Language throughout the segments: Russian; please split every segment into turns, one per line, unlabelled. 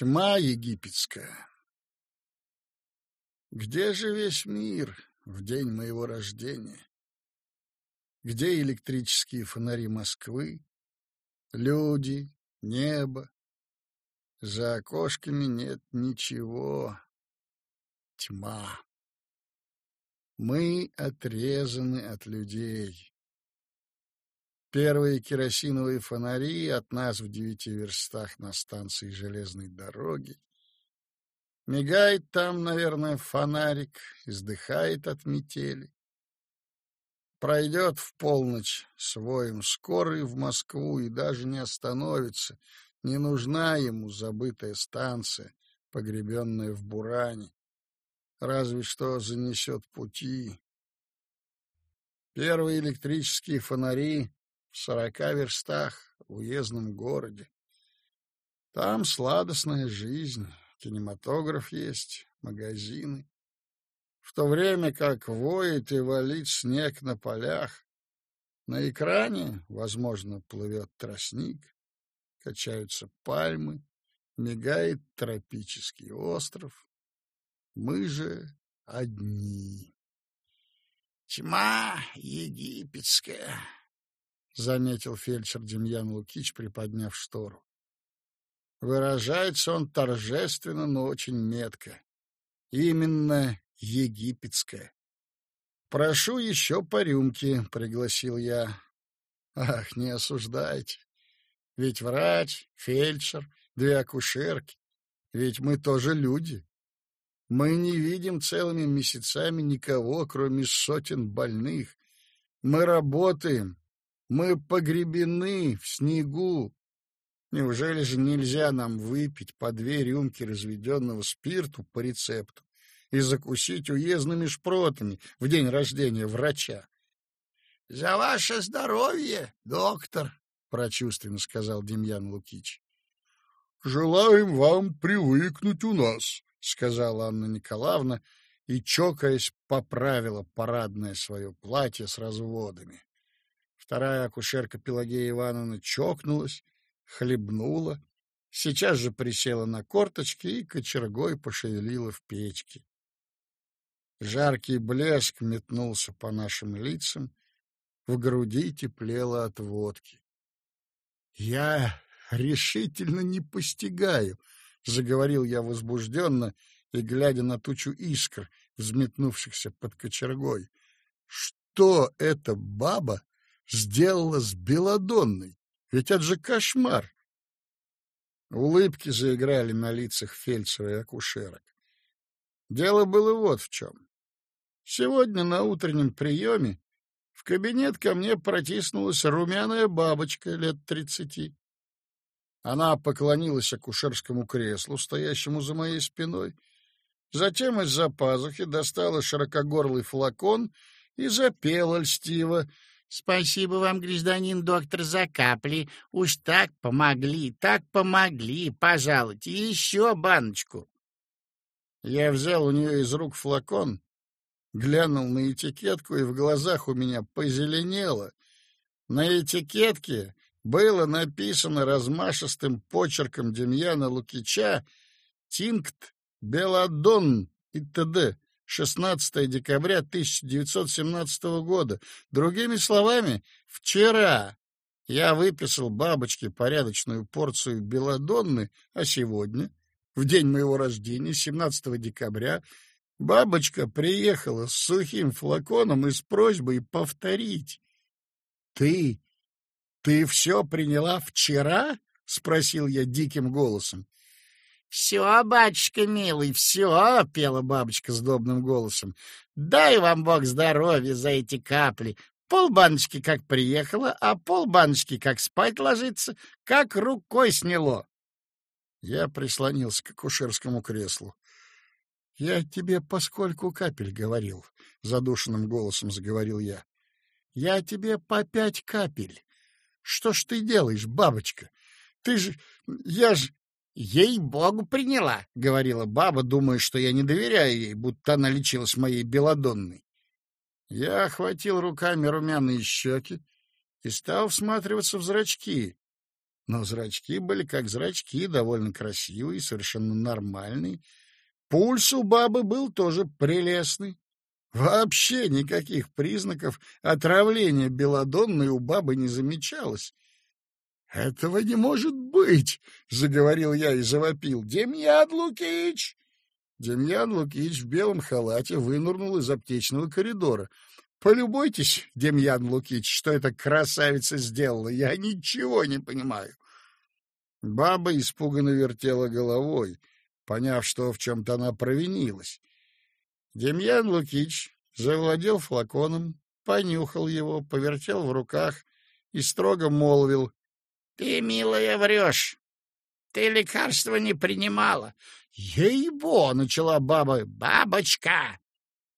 Тьма египетская. Где же весь мир в день моего рождения? Где электрические фонари Москвы, люди, небо? За окошками нет ничего. Тьма. Мы отрезаны от людей. Первые керосиновые фонари от нас в девяти верстах на станции железной дороги. Мигает там, наверное, фонарик, издыхает от метели. Пройдет в полночь своим скорый в Москву и даже не остановится. Не нужна ему забытая станция, погребенная в буране. Разве что занесет пути. Первые электрические фонари в сорока верстах в уездном городе. Там сладостная жизнь, кинематограф есть, магазины. В то время как воет и валит снег на полях, на экране, возможно, плывет тростник, качаются пальмы, мигает тропический остров. Мы же одни. Тьма египетская. — заметил фельдшер Демьян Лукич, приподняв штору. Выражается он торжественно, но очень метко. Именно египетское. «Прошу еще по рюмке», — пригласил я. «Ах, не осуждайте. Ведь врач, фельдшер, две акушерки. Ведь мы тоже люди. Мы не видим целыми месяцами никого, кроме сотен больных. Мы работаем, мы погребены в снегу. Неужели же нельзя нам выпить по две рюмки разведенного спирту по рецепту и закусить уездными шпротами в день рождения врача? — За ваше здоровье, доктор, — прочувственно сказал Демьян Лукич. — Желаем вам привыкнуть у нас, — сказала Анна Николаевна и, чокаясь, поправила парадное свое платье с разводами. Вторая акушерка Пелагея Ивановна чокнулась, хлебнула, сейчас же присела на корточки и кочергой пошевелила в печке. Жаркий блеск метнулся по нашим лицам, в груди теплело от водки. — Я решительно не постигаю, — заговорил я возбужденно и глядя на тучу искр, взметнувшихся под кочергой. — Что эта баба сделала с Беладонной? Ведь это же кошмар! Улыбки заиграли на лицах фельдшера и акушерок. Дело было вот в чем. Сегодня на утреннем приеме в кабинет ко мне протиснулась румяная бабочка лет тридцати. Она поклонилась акушерскому креслу, стоящему за моей спиной, затем из-за пазухи достала широкогорлый флакон и запела льстиво — Спасибо вам, гражданин доктор, за капли. Уж так помогли, так помогли. Пожалуйте, еще баночку. Я взял у нее из рук флакон, глянул на этикетку, и в глазах у меня позеленело. На этикетке было написано размашистым почерком Демьяна Лукича «Тинкт Беладон» и т.д. 16 декабря 1917 года. Другими словами, вчера я выписал бабочке порядочную порцию белодонны, а сегодня, в день моего рождения, 17 декабря, бабочка приехала с сухим флаконом и с просьбой повторить. — Ты... ты все приняла вчера? — спросил я диким голосом. «Все, батюшка милый, все!» — пела бабочка с добным голосом. «Дай вам Бог здоровья за эти капли. Полбаночки как приехала, а полбаночки как спать ложится, как рукой сняло». Я прислонился к акушерскому креслу. — Я тебе поскольку капель говорил, — задушенным голосом заговорил я. — Я тебе по пять капель. Что ж ты делаешь, бабочка? Ты же... Я же... «Ей-богу, приняла», — говорила баба, думая, что я не доверяю ей, будто она лечилась моей белодонной. Я охватил руками румяные щеки и стал всматриваться в зрачки. Но зрачки были как зрачки, довольно красивые, совершенно нормальные. Пульс у бабы был тоже прелестный. Вообще никаких признаков отравления белодонной у бабы не замечалось. «Этого не может быть!» — заговорил я и завопил. «Демьян Лукич!» Демьян Лукич в белом халате вынырнул из аптечного коридора. «Полюбуйтесь, Демьян Лукич, что эта красавица сделала. Я ничего не понимаю». Баба испуганно вертела головой, поняв, что в чем-то она провинилась. Демьян Лукич завладел флаконом, понюхал его, повертел в руках и строго молвил. — Ты, милая, врешь. Ты лекарства не принимала. — Ей-бо! — начала баба. — Бабочка!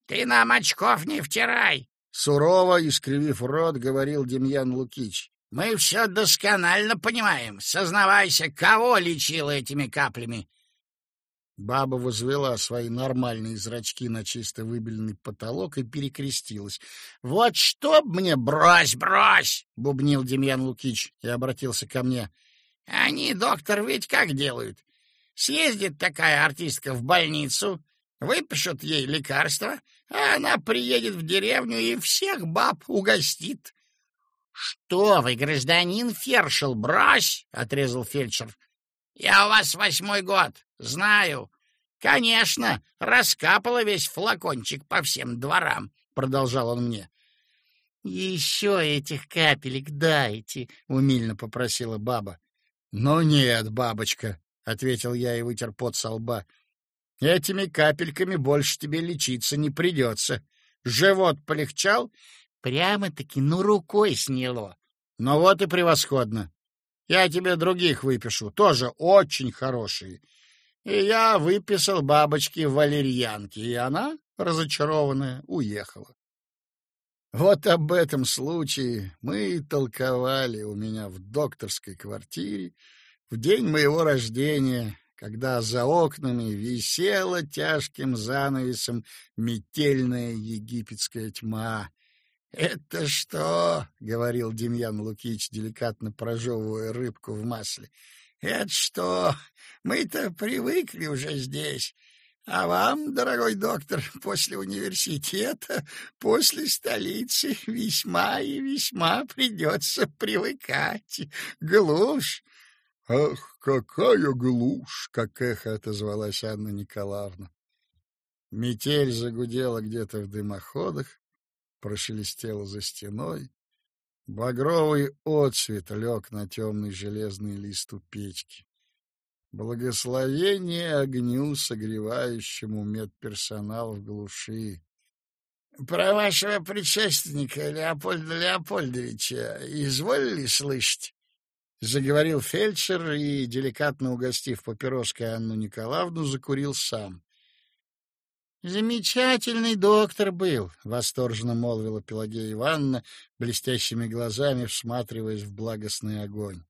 Ты нам очков не втирай! Сурово, искривив рот, говорил Демьян Лукич. Мы все досконально понимаем. Сознавайся, кого лечила этими каплями. Баба возвела свои нормальные зрачки на чисто выбеленный потолок и перекрестилась. — Вот что мне брось, брось! — бубнил Демьян Лукич и обратился ко мне. — Они, доктор, ведь как делают? Съездит такая артистка в больницу, выпишут ей лекарства, а она приедет в деревню и всех баб угостит. — Что вы, гражданин Фершел, брось! — отрезал фельдшер. — Я у вас восьмой год, знаю. Конечно, раскапала весь флакончик по всем дворам, — продолжал он мне. — Еще этих капелек дайте, — умильно попросила баба. — Ну нет, бабочка, — ответил я и вытер пот со лба. — Этими капельками больше тебе лечиться не придется. Живот полегчал? Прямо-таки, ну, рукой сняло. Ну вот и превосходно. Я тебе других выпишу, тоже очень хорошие. И я выписал бабочке валерьянки, и она, разочарованная, уехала. Вот об этом случае мы и толковали у меня в докторской квартире в день моего рождения, когда за окнами висела тяжким занавесом метельная египетская тьма. «Это что?» — говорил Демьян Лукич, деликатно прожевывая рыбку в масле. Это что? Мы-то привыкли уже здесь. А вам, дорогой доктор, после университета, после столицы весьма и весьма придется привыкать. Глушь. Ах, какая глушь, как эхо отозвалась Анна Николаевна. Метель загудела где-то в дымоходах, прошелестела за стеной. Багровый отсвет лег на темный железный лист у печки. Благословение огню, согревающему медперсонал в глуши. — Про вашего предшественника Леопольда Леопольдовича изволили слышать? — заговорил фельдшер и, деликатно угостив папироской Анну Николаевну, закурил сам. Замечательный доктор был, восторженно молвила Пелагея Ивановна, блестящими глазами всматриваясь в благостный огонь.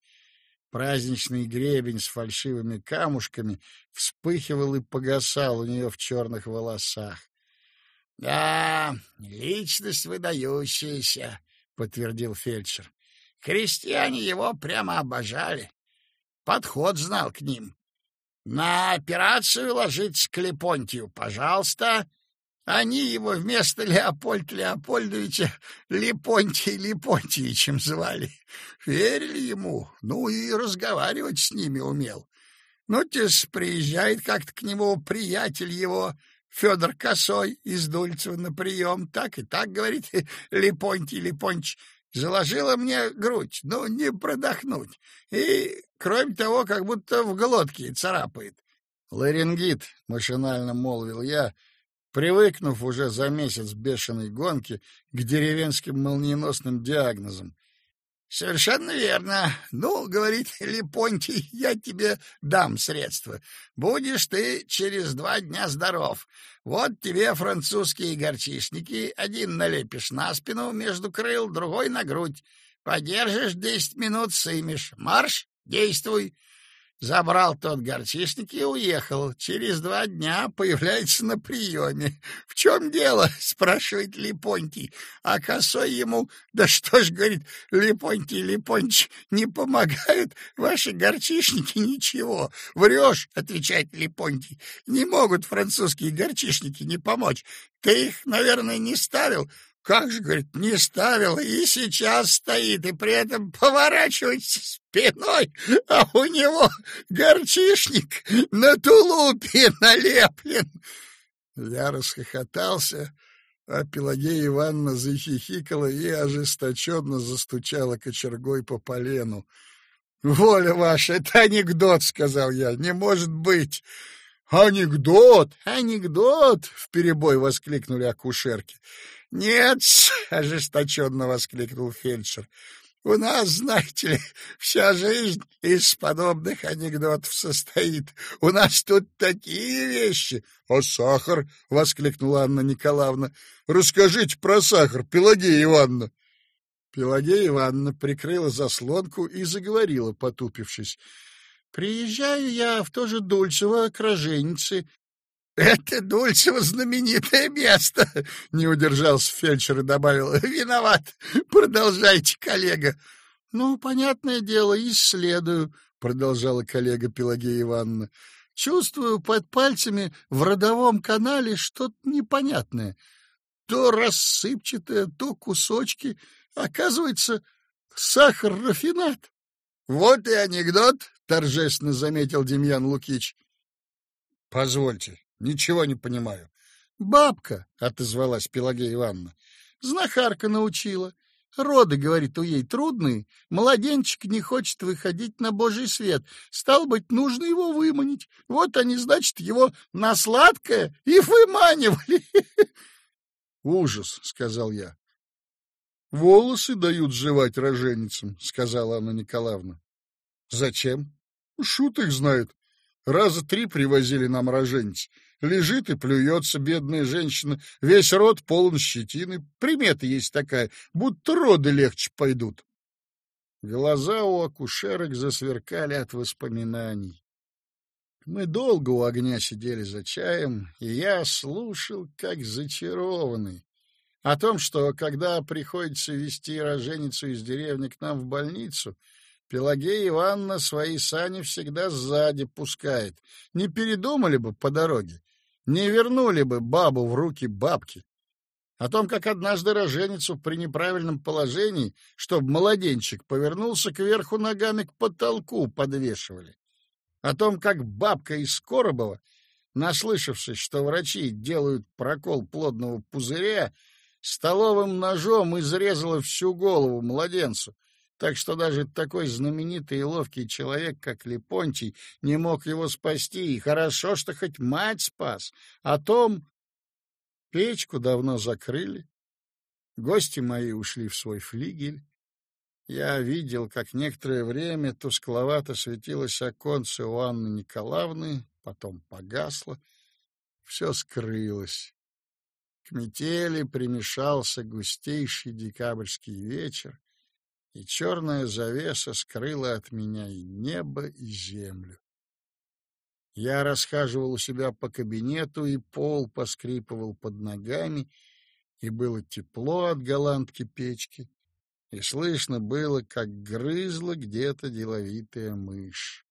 Праздничный гребень с фальшивыми камушками вспыхивал и погасал у нее в черных волосах. — Да, личность выдающаяся, — подтвердил фельдшер. Крестьяне его прямо обожали. Подход знал к ним. На операцию ложить Клепонтию, пожалуйста. Они его вместо Леопольда Леопольдовича Лепонтий Лепонтьевичем звали. Верили ему, ну и разговаривать с ними умел. Ну, тес приезжает как-то к нему приятель его, Федор Косой из Дульцева на прием. Так и так, говорит, Лепонтий Лепонтьевич, заложила мне грудь, ну, не продохнуть. И Кроме того, как будто в глотке царапает. Ларингит, машинально молвил я, привыкнув уже за месяц бешеной гонки к деревенским молниеносным диагнозам. Совершенно верно. Ну, говорит Лепонтий, я тебе дам средства. Будешь ты через два дня здоров. Вот тебе французские горчишники. Один налепишь на спину между крыл, другой на грудь. Подержишь десять минут, сымешь. Марш! Действуй. Забрал тот горчишник и уехал. Через два дня появляется на приеме. — В чем дело? — спрашивает Липонтий. А косой ему, да что ж, говорит, Липонтий Липонтич, не помогают ваши горчишники ничего. — Врешь, — отвечает Липонтий, — не могут французские горчишники не помочь. Ты их, наверное, не ставил? Как же, говорит, не ставил, и сейчас стоит, и при этом поворачивается спиной, а у него горчишник на тулупе налеплен. Я расхохотался, а Пелагея Ивановна захихикала и ожесточенно застучала кочергой по полену. — Воля ваша, это анекдот, — сказал я, — не может быть. — Анекдот, анекдот, — вперебой воскликнули акушерки. «Нет!» — ожесточенно воскликнул фельдшер. «У нас, знаете ли, вся жизнь из подобных анекдотов состоит. У нас тут такие вещи!» «А сахар?» — воскликнула Анна Николаевна. «Расскажите про сахар, Пелагея Ивановна!» Пелагея Ивановна прикрыла заслонку и заговорила, потупившись. «Приезжаю я в то же Дульцево к роженице, «Это Дульцево знаменитое место!» — не удержался фельдшер и добавил. «Виноват! Продолжайте, коллега!» «Ну, понятное дело, исследую», — продолжала коллега Пелагея Ивановна. «Чувствую под пальцами в родовом канале что-то непонятное. То рассыпчатое, то кусочки. Оказывается, сахар-рафинат». «Вот и анекдот», — торжественно заметил Демьян Лукич. «Позвольте, Ничего не понимаю. Бабка, отозвалась Пелагея Ивановна. Знахарка научила. Роды, говорит, у ей трудные. Младенчик не хочет выходить на божий свет. Стал быть, нужно его выманить. Вот они, значит, его на сладкое и выманивали. Ужас, сказал я. Волосы дают жевать роженицам, сказала Анна Николаевна. Зачем? Шут их знает. Раза три привозили нам роженец. Лежит и плюется бедная женщина, весь рот полон щетины. Примета есть такая, будто роды легче пойдут. Глаза у акушерок засверкали от воспоминаний. Мы долго у огня сидели за чаем, и я слушал, как зачарованный. О том, что когда приходится везти роженицу из деревни к нам в больницу, Пелагея Ивановна свои сани всегда сзади пускает. Не передумали бы по дороге не вернули бы бабу в руки бабки. О том, как однажды роженицу при неправильном положении, чтобы младенчик повернулся кверху ногами к потолку, подвешивали. О том, как бабка из Коробова, наслышавшись, что врачи делают прокол плодного пузыря, столовым ножом изрезала всю голову младенцу, так что даже такой знаменитый и ловкий человек, как Лепонтий, не мог его спасти, и хорошо, что хоть мать спас. О том печку давно закрыли, гости мои ушли в свой флигель. Я видел, как некоторое время тускловато светилось оконце у Анны Николаевны, потом погасло, все скрылось. К метели примешался густейший декабрьский вечер, и черная завеса скрыла от меня и небо, и землю. Я расхаживал у себя по кабинету, и пол поскрипывал под ногами, и было тепло от голландки печки, и слышно было, как грызла где-то деловитая мышь.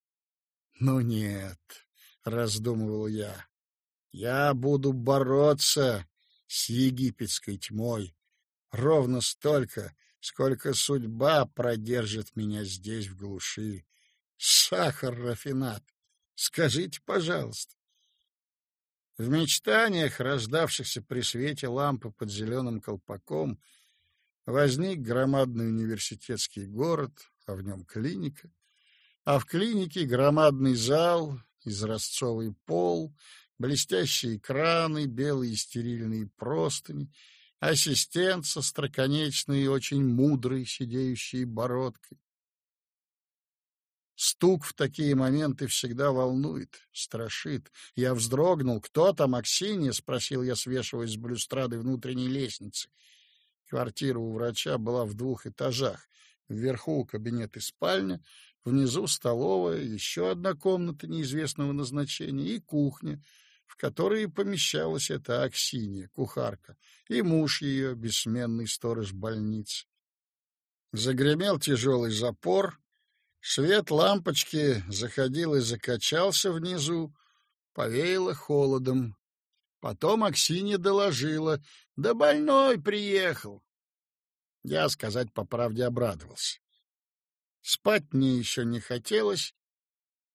«Ну нет», — раздумывал я, — «я буду бороться с египетской тьмой ровно столько, сколько судьба продержит меня здесь, в глуши. Сахар-рафинат. Скажите, пожалуйста. В мечтаниях, рождавшихся при свете лампы под зеленым колпаком, возник громадный университетский город, а в нем клиника, а в клинике громадный зал, изразцовый пол, блестящие экраны, белые стерильные простыни — ассистент со строконечной и очень мудрой сидеющей бородкой. Стук в такие моменты всегда волнует, страшит. Я вздрогнул. «Кто там, Аксинья?» — спросил я, свешиваясь с блюстрады внутренней лестницы. Квартира у врача была в двух этажах. Вверху кабинет и спальня, внизу столовая, еще одна комната неизвестного назначения и кухня, в которой помещалась эта Аксинья, кухарка, и муж ее, бессменный сторож больницы. Загремел тяжелый запор, свет лампочки заходил и закачался внизу, повеяло холодом. Потом Аксинья доложила, да больной приехал. Я, сказать по правде, обрадовался. Спать мне еще не хотелось,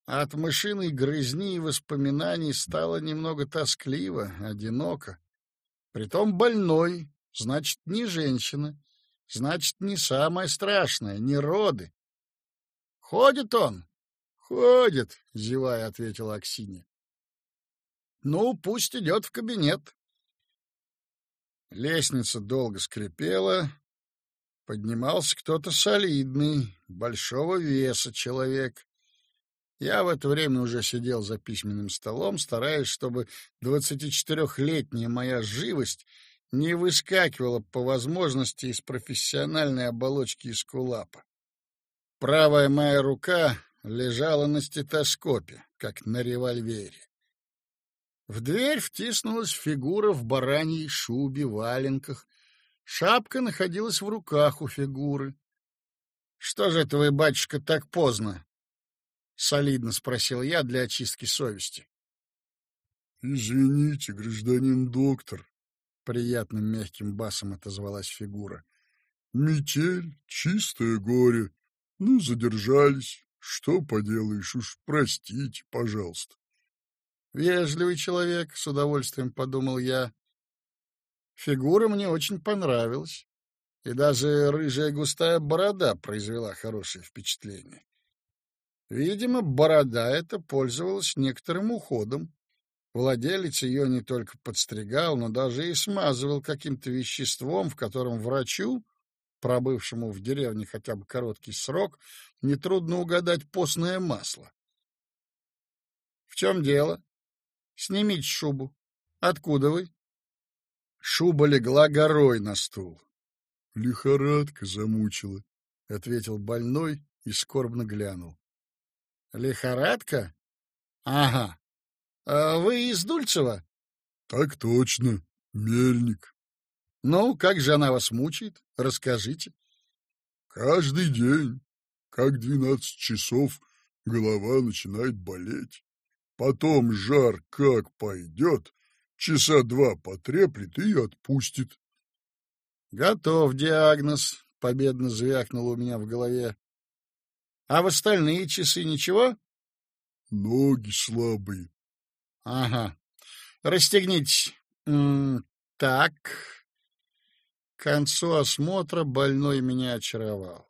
а от мышиной грызни и воспоминаний стало немного тоскливо, одиноко. Притом больной, значит, не женщина, значит, не самое страшное, не роды. Ходит он? Ходит, зевая, ответила Аксинья. Ну, пусть идет в кабинет. Лестница долго скрипела, поднимался кто-то солидный, большого веса человек. Я в это время уже сидел за письменным столом, стараясь, чтобы двадцатичетырехлетняя моя живость не выскакивала по возможности из профессиональной оболочки эскулапа. Правая моя рука лежала на стетоскопе, как на револьвере. В дверь втиснулась фигура в бараньей шубе, валенках. Шапка находилась в руках у фигуры. — Что же это вы, батюшка, так поздно? — солидно спросил я для очистки совести.
— Извините, гражданин доктор, —
приятным мягким басом отозвалась фигура.
— Метель, чистое горе. Ну, задержались. Что поделаешь, уж простите, пожалуйста.
Вежливый человек, с удовольствием подумал я. Фигура мне очень понравилась, и даже рыжая густая борода произвела хорошее впечатление. Видимо, борода эта пользовалась некоторым уходом. Владелец ее не только подстригал, но даже и смазывал каким-то веществом, в котором врачу, пробывшему в деревне хотя бы короткий срок, нетрудно угадать постное масло. — В чем дело? Снимите шубу. Откуда вы? Шуба легла горой на стул.
Лихорадка замучила, —
ответил больной и скорбно глянул. Лихорадка? Ага. А вы из Дульцева?
Так точно, мельник.
Ну, как же она вас мучает? Расскажите.
Каждый день, как двенадцать часов, голова начинает болеть. Потом жар как пойдет, часа два потреплет и отпустит.
— Готов диагноз, — победно звякнуло у меня в голове. — А в остальные часы ничего?
— Ноги слабые.
— Ага. Расстегнитесь. М -м так. К концу осмотра больной меня очаровал.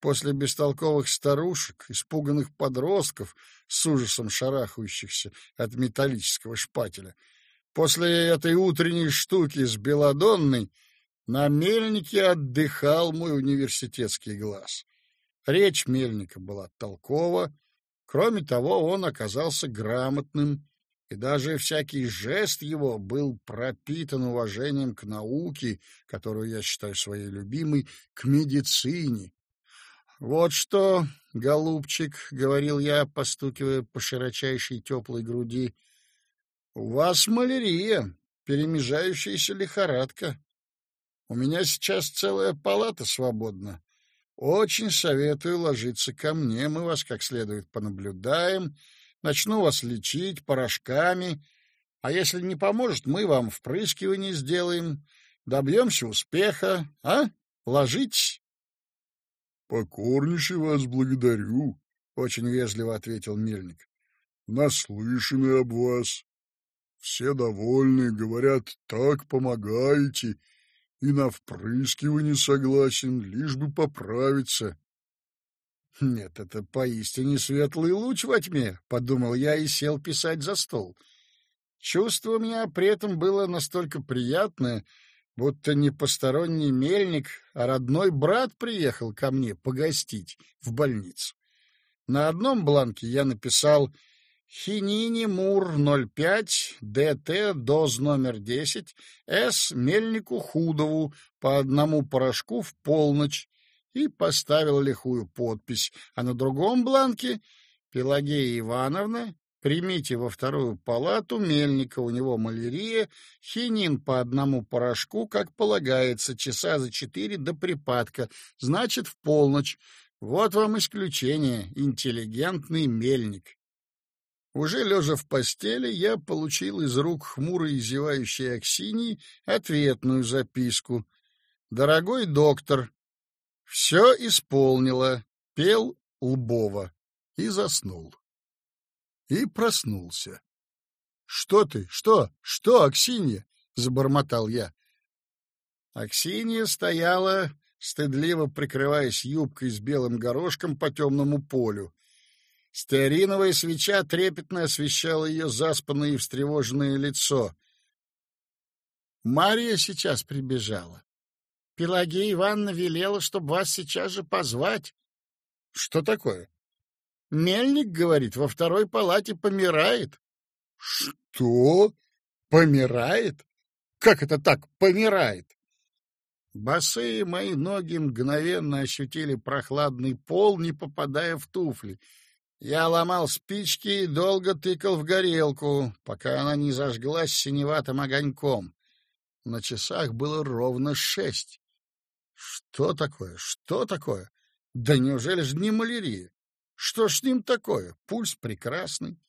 После бестолковых старушек, испуганных подростков, с ужасом шарахающихся от металлического шпателя, после этой утренней штуки с белодонной на мельнике отдыхал мой университетский глаз. Речь мельника была толкова, кроме того, он оказался грамотным, и даже всякий жест его был пропитан уважением к науке, которую я считаю своей любимой, к медицине, вот что, голубчик, — говорил я, постукивая по широчайшей теплой груди, — у вас малярия, перемежающаяся лихорадка. У меня сейчас целая палата свободна. Очень советую ложиться ко мне, мы вас как следует понаблюдаем, начну вас лечить порошками, а если не поможет, мы вам впрыскивание сделаем, добьемся успеха, а? Ложитесь.
— Покорнейше вас благодарю, —
очень вежливо ответил мельник.
— Наслышаны об вас. Все довольны, говорят, так помогаете, и на впрыскивание согласен, лишь бы поправиться.
— Нет, это поистине светлый луч во тьме, — подумал я и сел писать за стол. Чувство у меня при этом было настолько приятное, будто не посторонний мельник, а родной брат приехал ко мне погостить в больницу. На одном бланке я написал «Хинини Мур 05, ДТ, доз номер 10, С. Мельнику Худову по одному порошку в полночь» и поставил лихую подпись, а на другом бланке «Пелагея Ивановна, примите во вторую палату мельника, у него малярия, хинин по одному порошку, как полагается, часа за четыре до припадка, значит, в полночь. Вот вам исключение, интеллигентный мельник». Уже лежа в постели, я получил из рук хмурой и зевающей Аксинии ответную записку. «Дорогой доктор, все исполнила, пел Лбова и заснул. И проснулся. — Что ты? Что? Что, Аксинья? — забормотал я. Аксинья стояла, стыдливо прикрываясь юбкой с белым горошком по темному полю. Стеариновая свеча трепетно освещала ее заспанное и встревоженное лицо. Мария сейчас прибежала. Пелагея Ивановна велела, чтобы вас сейчас же позвать. — Что такое? — Мельник, говорит, во второй палате помирает. — Что? Помирает? Как это так, помирает? Босые мои ноги мгновенно ощутили прохладный пол, не попадая в туфли. Я ломал спички и долго тыкал в горелку, пока она не зажглась синеватым огоньком. На часах было ровно шесть. Что такое? Что такое? Да неужели же не малярия? Что ж с ним такое? Пульс прекрасный.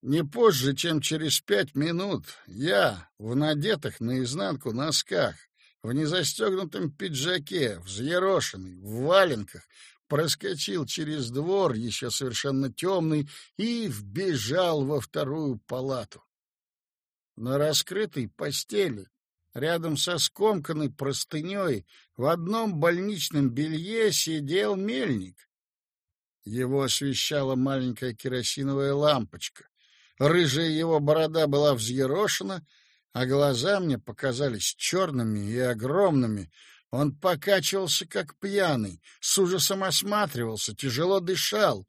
Не позже, чем через пять минут, я в надетых наизнанку носках, в незастегнутом пиджаке, взъерошенный, в валенках, проскочил через двор, еще совершенно темный, и вбежал во вторую палату. На раскрытой постели Рядом со скомканной простыней в одном больничном белье сидел мельник. Его освещала маленькая керосиновая лампочка. Рыжая его борода была взъерошена, а глаза мне показались черными и огромными. Он покачивался, как пьяный, с ужасом осматривался, тяжело дышал.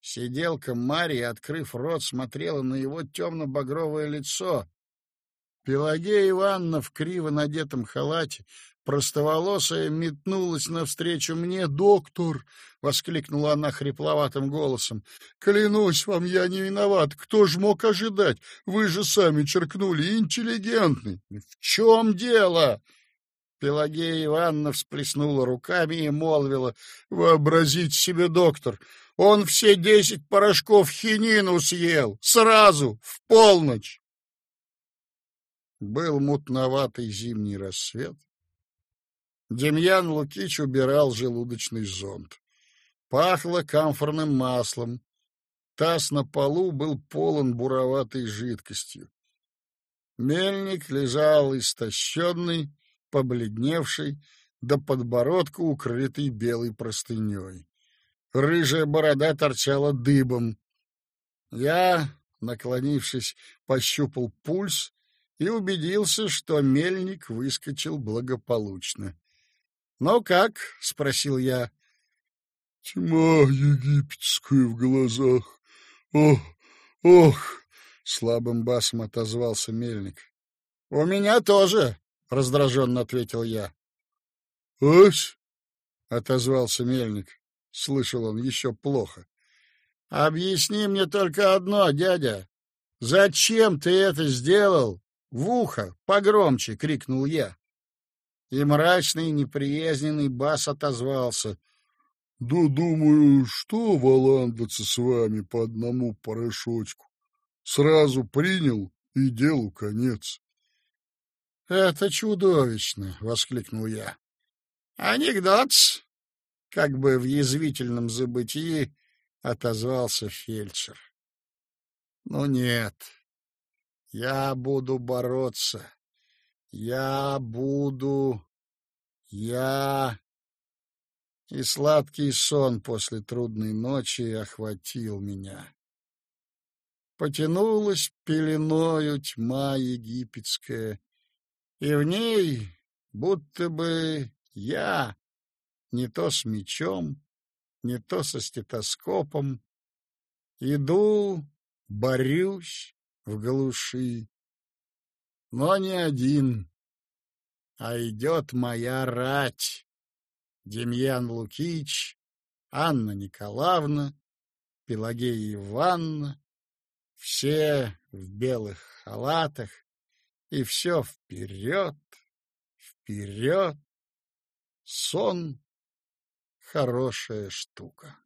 Сиделка Мария, открыв рот, смотрела на его темно-багровое лицо. Пелагея Ивановна в криво надетом халате, простоволосая, метнулась навстречу мне. «Доктор!» — воскликнула она хрипловатым голосом. «Клянусь вам, я не виноват. Кто ж мог ожидать? Вы же сами черкнули. Интеллигентный. В чем дело?» Пелагея Ивановна всплеснула руками и молвила. «Вообразите себе, доктор, он все десять порошков хинину съел. Сразу, в полночь!» Был мутноватый зимний рассвет. Демьян Лукич убирал желудочный зонд. Пахло камфорным маслом. Таз на полу был полон буроватой жидкостью. Мельник лежал истощенный, побледневший, до подбородка укрытый белой простыней. Рыжая борода торчала дыбом. Я, наклонившись, пощупал пульс и убедился, что мельник выскочил благополучно. — Ну как? — спросил я. — Тьма египетская в глазах. Ох, ох! — слабым басом отозвался мельник. — У меня тоже, — раздраженно ответил я. — Ась? — отозвался мельник. Слышал он еще плохо. — Объясни мне только одно, дядя. Зачем ты это сделал в ухо, погромче, крикнул я. И мрачный, неприязненный бас отозвался. Да думаю, что валандаться с вами по одному порошочку. Сразу принял, и делу конец. Это чудовищно, воскликнул я. Анекдот, как бы в язвительном забытии отозвался фельдшер. Ну нет, я буду бороться. Я буду... Я... И сладкий сон после трудной ночи охватил меня. Потянулась пеленою тьма египетская, и в ней будто бы я, не то с мечом, не то со стетоскопом, иду, борюсь, в глуши. Но не один, а идет моя рать. Демьян Лукич, Анна Николаевна, Пелагея Ивановна, все в белых халатах, и все вперед, вперед. Сон — хорошая штука.